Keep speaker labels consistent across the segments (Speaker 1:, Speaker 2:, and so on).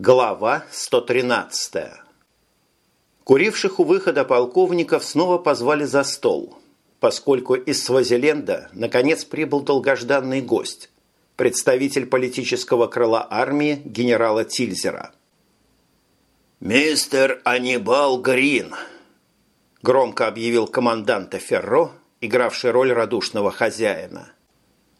Speaker 1: Глава 113 Куривших у выхода полковников снова позвали за стол, поскольку из Свазиленда наконец прибыл долгожданный гость, представитель политического крыла армии генерала Тильзера.
Speaker 2: «Мистер Анибал Грин», – громко объявил команданта Ферро, игравший роль радушного хозяина.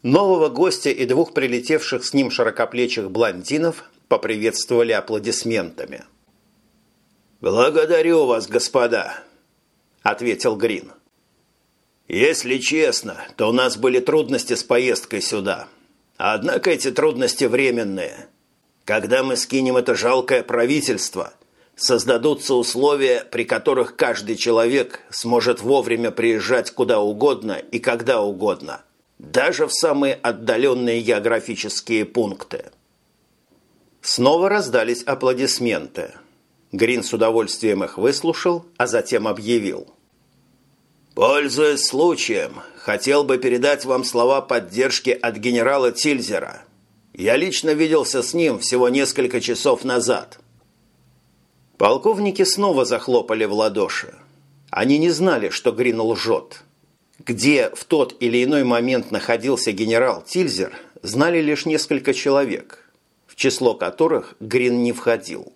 Speaker 2: Нового гостя и двух прилетевших с ним широкоплечих блондинов – поприветствовали аплодисментами. «Благодарю вас, господа», – ответил Грин. «Если честно, то у нас были трудности с поездкой сюда. Однако эти трудности временные. Когда мы скинем это жалкое правительство, создадутся условия, при которых каждый человек сможет вовремя приезжать куда угодно и когда угодно, даже в самые отдаленные географические пункты. Снова раздались аплодисменты. Грин с удовольствием их выслушал, а затем объявил. «Пользуясь случаем, хотел бы передать вам слова поддержки от генерала Тильзера. Я лично виделся с ним всего несколько часов назад». Полковники снова захлопали в ладоши. Они не знали, что Грин лжет. Где в тот или иной момент находился генерал Тильзер, знали лишь несколько человек – число которых Грин не входил.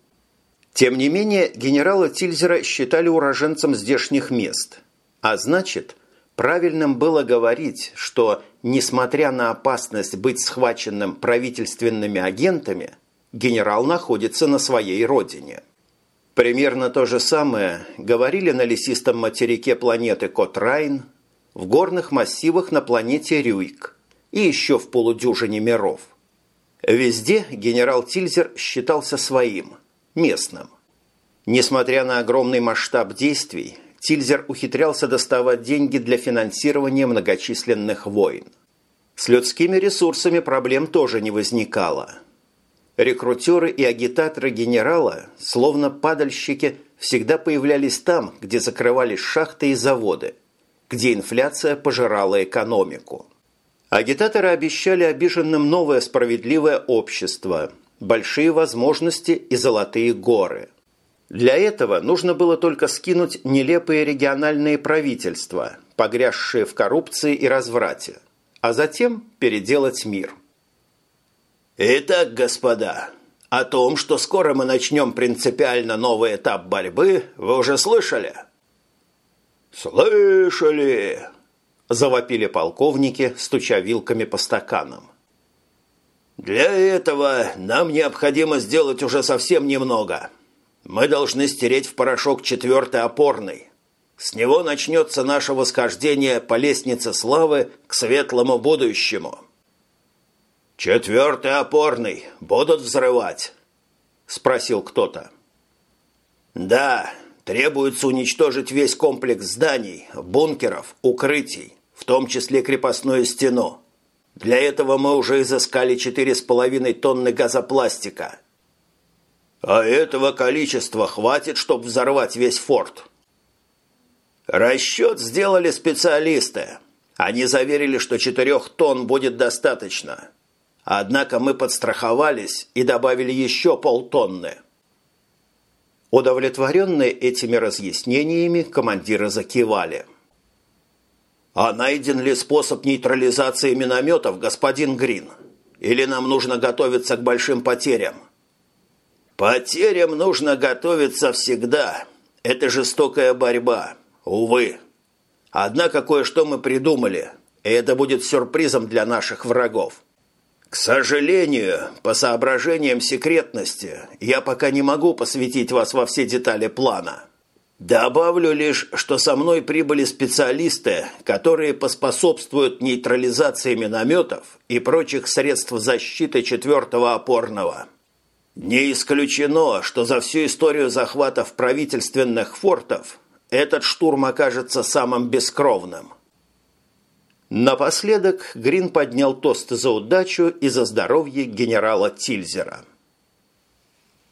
Speaker 2: Тем не менее, генерала Тильзера считали уроженцем здешних мест, а значит, правильным было говорить, что, несмотря на опасность быть схваченным правительственными агентами, генерал находится на своей родине. Примерно то же самое говорили на лесистом материке планеты Котрайн, в горных массивах на планете Рюйк и еще в полудюжине миров. Везде генерал Тильзер считался своим, местным. Несмотря на огромный масштаб действий, Тильзер ухитрялся доставать деньги для финансирования многочисленных войн. С людскими ресурсами проблем тоже не возникало. Рекрутеры и агитаторы генерала, словно падальщики, всегда появлялись там, где закрывались шахты и заводы, где инфляция пожирала экономику. Агитаторы обещали обиженным новое справедливое общество, большие возможности и золотые горы. Для этого нужно было только скинуть нелепые региональные правительства, погрязшие в коррупции и разврате, а затем переделать мир. Итак, господа, о том, что скоро мы начнем принципиально новый этап борьбы, вы уже слышали? «Слышали!» Завопили полковники, стуча вилками по стаканам. «Для этого нам необходимо сделать уже совсем немного. Мы должны стереть в порошок четвертый опорный. С него начнется наше восхождение по лестнице славы к светлому будущему». «Четвертый опорный будут взрывать?» – спросил кто-то. «Да, требуется уничтожить весь комплекс зданий, бункеров, укрытий, в том числе крепостную стену. Для этого мы уже изыскали четыре с половиной тонны газопластика. А этого количества хватит, чтобы взорвать весь форт. Расчет сделали специалисты. Они заверили, что четырех тонн будет достаточно. Однако мы подстраховались и добавили еще полтонны. Удовлетворенные этими разъяснениями, командиры закивали. «А найден ли способ нейтрализации минометов, господин Грин? Или нам нужно готовиться к большим потерям?» «Потерям нужно готовиться всегда. Это жестокая борьба. Увы. Однако кое-что мы придумали, и это будет сюрпризом для наших врагов. К сожалению, по соображениям секретности, я пока не могу посвятить вас во все детали плана». Добавлю лишь, что со мной прибыли специалисты, которые поспособствуют нейтрализации минометов и прочих средств защиты четвертого опорного. Не исключено, что за всю историю захватов правительственных фортов этот штурм окажется самым бескровным. Напоследок Грин поднял тост за удачу и за здоровье генерала Тильзера.